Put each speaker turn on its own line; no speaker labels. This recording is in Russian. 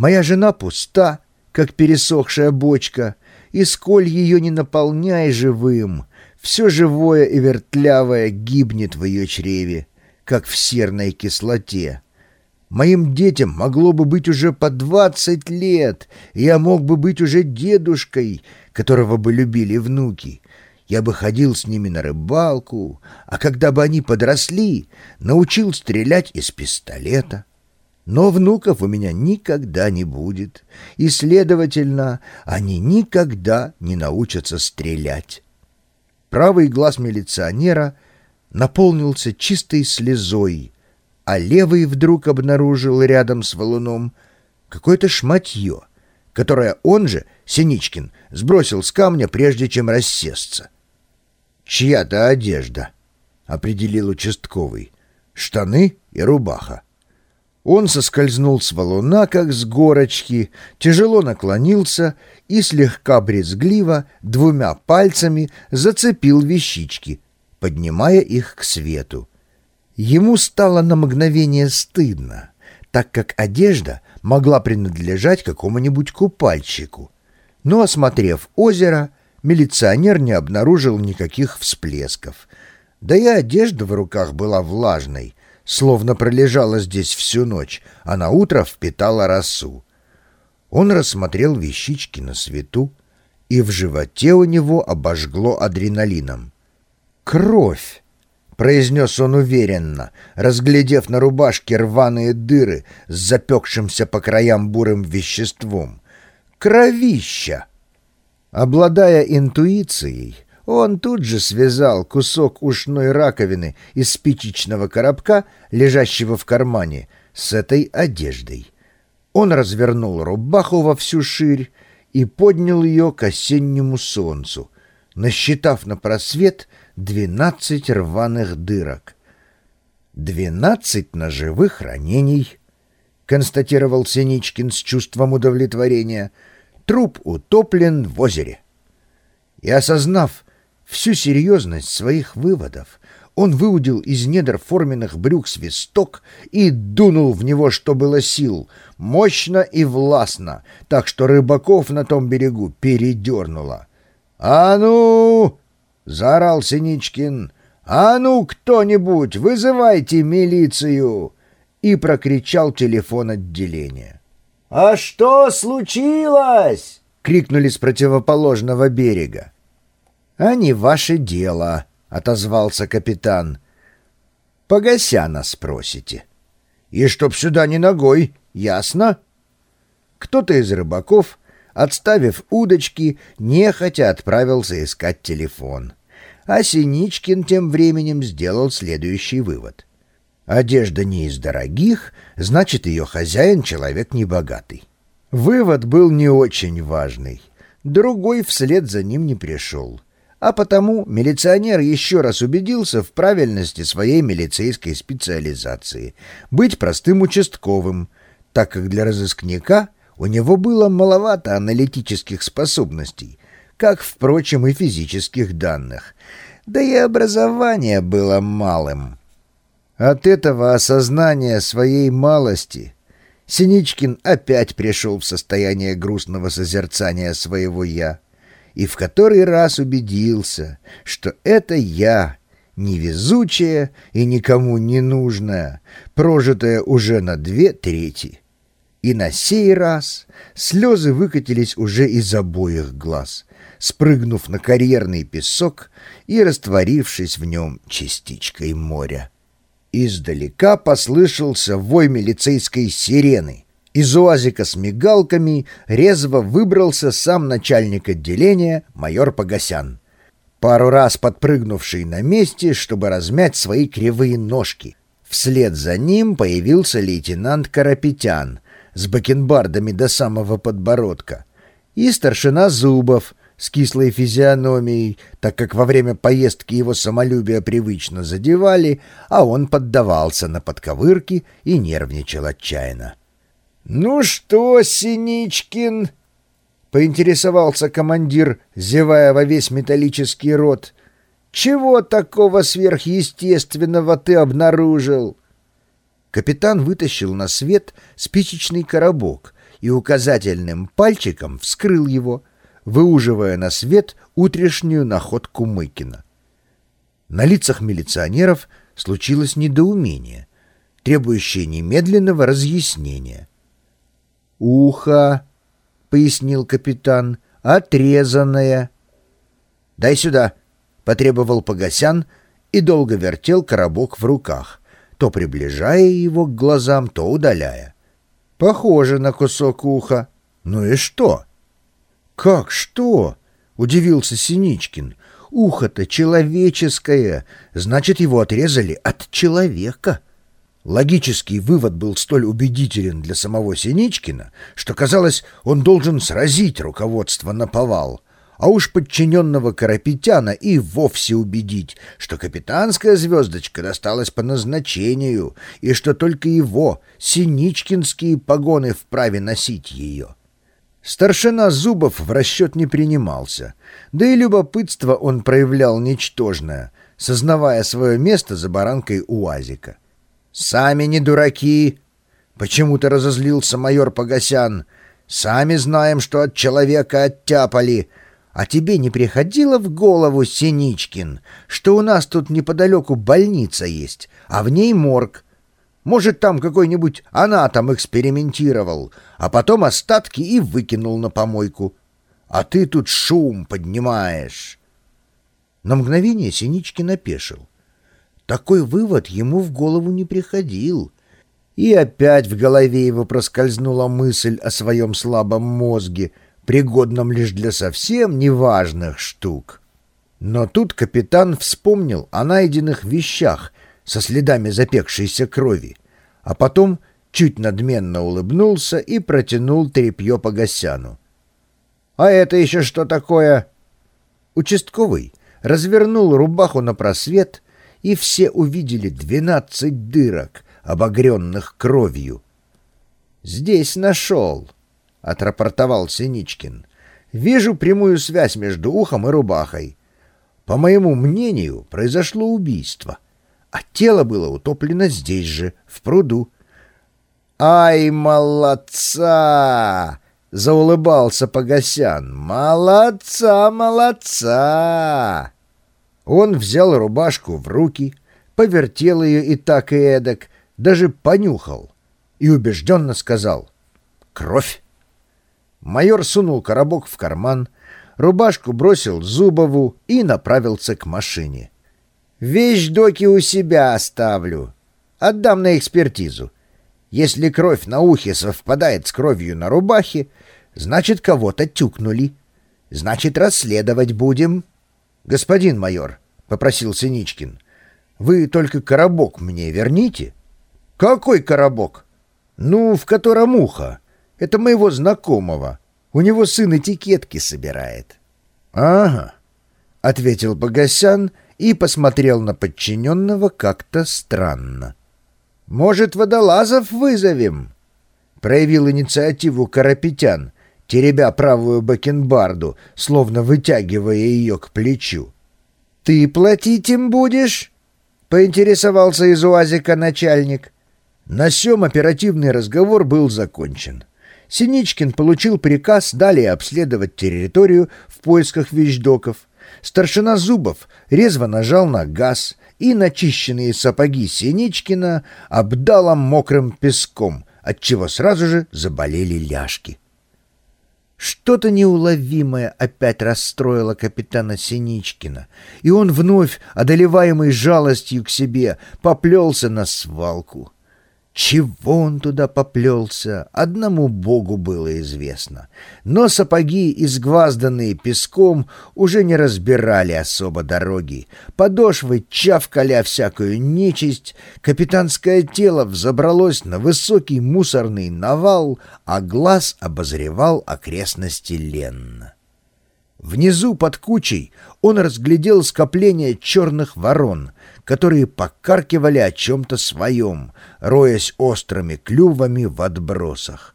Моя жена пуста, как пересохшая бочка, и сколь ее не наполняй живым, все живое и вертлявое гибнет в ее чреве, как в серной кислоте. Моим детям могло бы быть уже по двадцать лет, я мог бы быть уже дедушкой, которого бы любили внуки. Я бы ходил с ними на рыбалку, а когда бы они подросли, научил стрелять из пистолета. Но внуков у меня никогда не будет, и, следовательно, они никогда не научатся стрелять. Правый глаз милиционера наполнился чистой слезой, а левый вдруг обнаружил рядом с валуном какое-то шматье, которое он же, Синичкин, сбросил с камня, прежде чем рассесться. «Чья-то одежда», — определил участковый, — «штаны и рубаха». Он соскользнул с валуна, как с горочки, тяжело наклонился и слегка брезгливо двумя пальцами зацепил вещички, поднимая их к свету. Ему стало на мгновение стыдно, так как одежда могла принадлежать какому-нибудь купальщику. Но, осмотрев озеро, милиционер не обнаружил никаких всплесков. Да и одежда в руках была влажной, словно пролежала здесь всю ночь, а на утро впитала росу. Он рассмотрел вещички на свету, и в животе у него обожгло адреналином. «Кровь!» — произнес он уверенно, разглядев на рубашке рваные дыры с запекшимся по краям бурым веществом. «Кровища!» Обладая интуицией, он тут же связал кусок ушной раковины из спичечного коробка, лежащего в кармане, с этой одеждой. Он развернул рубаху во всю ширь и поднял ее к осеннему солнцу, насчитав на просвет двенадцать рваных дырок. «Двенадцать ножевых ранений», — констатировал Синичкин с чувством удовлетворения. «Труп утоплен в озере». И, осознав, всю серьезность своих выводов, он выудил из недр форменных брюк свисток и дунул в него, что было сил, мощно и властно, так что рыбаков на том берегу передернуло. «А ну!» — заорал Синичкин. «А ну, кто-нибудь, вызывайте милицию!» и прокричал телефон отделения. «А что случилось?» — крикнули с противоположного берега. «А не ваше дело», — отозвался капитан. «Погася спросите. И чтоб сюда не ногой, ясно?» Кто-то из рыбаков, отставив удочки, нехотя отправился искать телефон. А Синичкин тем временем сделал следующий вывод. Одежда не из дорогих, значит, ее хозяин человек небогатый. Вывод был не очень важный. Другой вслед за ним не пришел а потому милиционер еще раз убедился в правильности своей милицейской специализации — быть простым участковым, так как для разыскника у него было маловато аналитических способностей, как, впрочем, и физических данных, да и образование было малым. От этого осознания своей малости Синичкин опять пришел в состояние грустного созерцания своего «я» и в который раз убедился, что это я, невезучая и никому не нужная, прожитая уже на две трети. И на сей раз слезы выкатились уже из обоих глаз, спрыгнув на карьерный песок и растворившись в нем частичкой моря. Издалека послышался вой милицейской сирены — из уазика с мигалками резво выбрался сам начальник отделения, майор Погосян, пару раз подпрыгнувший на месте, чтобы размять свои кривые ножки. Вслед за ним появился лейтенант Карапетян с бакенбардами до самого подбородка и старшина Зубов с кислой физиономией, так как во время поездки его самолюбие привычно задевали, а он поддавался на подковырки и нервничал отчаянно. «Ну что, Синичкин?» — поинтересовался командир, зевая во весь металлический рот. «Чего такого сверхъестественного ты обнаружил?» Капитан вытащил на свет спичечный коробок и указательным пальчиком вскрыл его, выуживая на свет утрешнюю находку Мыкина. На лицах милиционеров случилось недоумение, требующее немедленного разъяснения. «Ухо», — пояснил капитан, — «отрезанное». «Дай сюда», — потребовал Погосян и долго вертел коробок в руках, то приближая его к глазам, то удаляя. «Похоже на кусок уха. Ну и что?» «Как что?» — удивился Синичкин. «Ухо-то человеческое, значит, его отрезали от человека». Логический вывод был столь убедителен для самого Синичкина, что, казалось, он должен сразить руководство на повал, а уж подчиненного Карапетяна и вовсе убедить, что капитанская звездочка досталась по назначению и что только его, синичкинские погоны, вправе носить ее. Старшина Зубов в расчет не принимался, да и любопытство он проявлял ничтожное, сознавая свое место за баранкой УАЗика. «Сами не дураки!» — почему-то разозлился майор Погосян. «Сами знаем, что от человека оттяпали. А тебе не приходило в голову, Синичкин, что у нас тут неподалеку больница есть, а в ней морг?» Может, там какой-нибудь анатом экспериментировал, а потом остатки и выкинул на помойку. А ты тут шум поднимаешь. На мгновение Синичкин опешил. Такой вывод ему в голову не приходил. И опять в голове его проскользнула мысль о своем слабом мозге, пригодном лишь для совсем неважных штук. Но тут капитан вспомнил о найденных вещах со следами запекшейся крови, а потом чуть надменно улыбнулся и протянул тряпье Погосяну. «А это еще что такое?» Участковый развернул рубаху на просвет — и все увидели двенадцать дырок, обогренных кровью. «Здесь нашел», — отрапортовал Синичкин. «Вижу прямую связь между ухом и рубахой. По моему мнению, произошло убийство, а тело было утоплено здесь же, в пруду». «Ай, молодца!» — заулыбался Погосян. «Молодца, молодца!» Он взял рубашку в руки, повертел ее и так и эдак, даже понюхал и убежденно сказал «Кровь!». Майор сунул коробок в карман, рубашку бросил Зубову и направился к машине. «Вещь-доки у себя оставлю. Отдам на экспертизу. Если кровь на ухе совпадает с кровью на рубахе, значит, кого-то тюкнули. Значит, расследовать будем». «Господин майор», — попросил Синичкин, — «вы только коробок мне верните». «Какой коробок?» «Ну, в котором ухо. Это моего знакомого. У него сын этикетки собирает». «Ага», — ответил Богосян и посмотрел на подчиненного как-то странно. «Может, водолазов вызовем?» — проявил инициативу Карапетян, теребя правую бакенбарду, словно вытягивая ее к плечу. «Ты платить им будешь?» — поинтересовался из УАЗика начальник. На сём оперативный разговор был закончен. Синичкин получил приказ далее обследовать территорию в поисках вещдоков. Старшина Зубов резво нажал на газ, и начищенные сапоги Синичкина обдало мокрым песком, отчего сразу же заболели ляжки. Что-то неуловимое опять расстроило капитана Синичкина, и он вновь, одолеваемый жалостью к себе, поплелся на свалку. Чего он туда поплелся, одному богу было известно. Но сапоги, изгвазданные песком, уже не разбирали особо дороги. Подошвы чавкали всякую нечисть, капитанское тело взобралось на высокий мусорный навал, а глаз обозревал окрестности ленно. Внизу под кучей он разглядел скопление черных ворон, которые покаркивали о чем-то своем, роясь острыми клювами в отбросах.